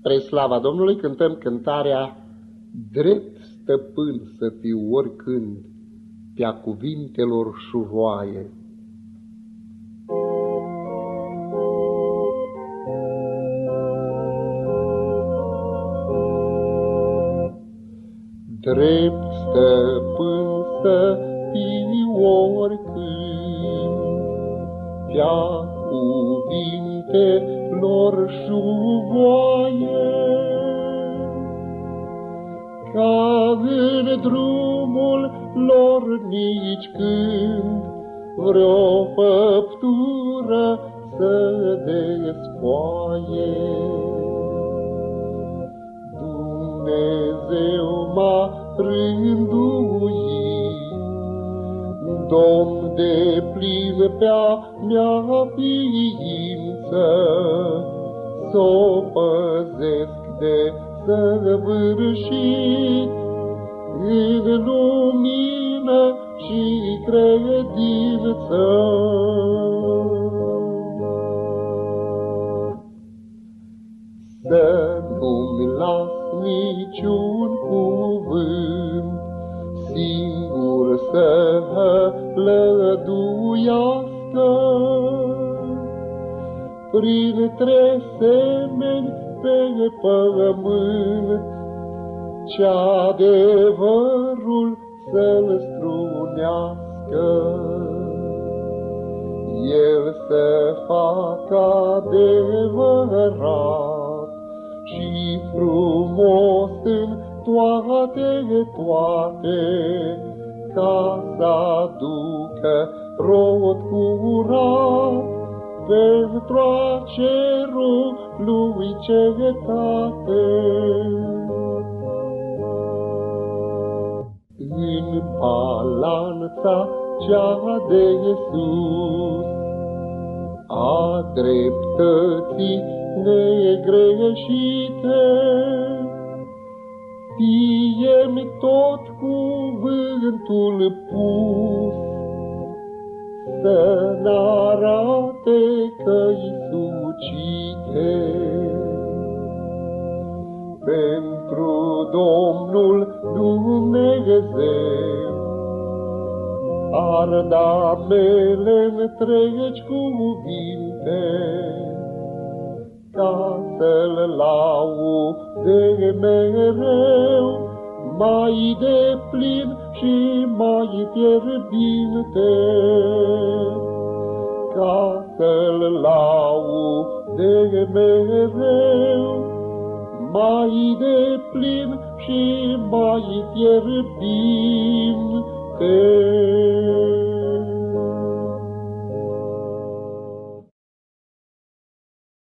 Spre slava Domnului cântăm cântarea Drept stăpân să fiu oricând pe-a cuvintelor șuvoaie. Drept stăpân să fiu oricând pe-a cuvintelor șuvoaie, ca în drumul lor nici când vreo făptură să despoaie. Dumnezeu m-a rânduit, Domn de plin pe-a mea ființă, S-o păzesc de săvârșit în lumină și credință. Să nu-mi las niciun cuvânt lăduiască. Printre semeni pe pământ, ce adevărul să-l strunească. El să facă adevărat și frumos în toate, toate, ca să aducă rod curat pentru a cerul lui cetate. În balanța cea de sus, a dreptății negreșite, fie-mi tot cuvântul pus, să n-arate că-i sucite. Pentru Domnul Dumnezeu, arda mele întregi cuvinte, ca să-l laude mereu, mai de plin și mai fierbinte, ca să-l laude mereu, mai de plin și mai fierbinte.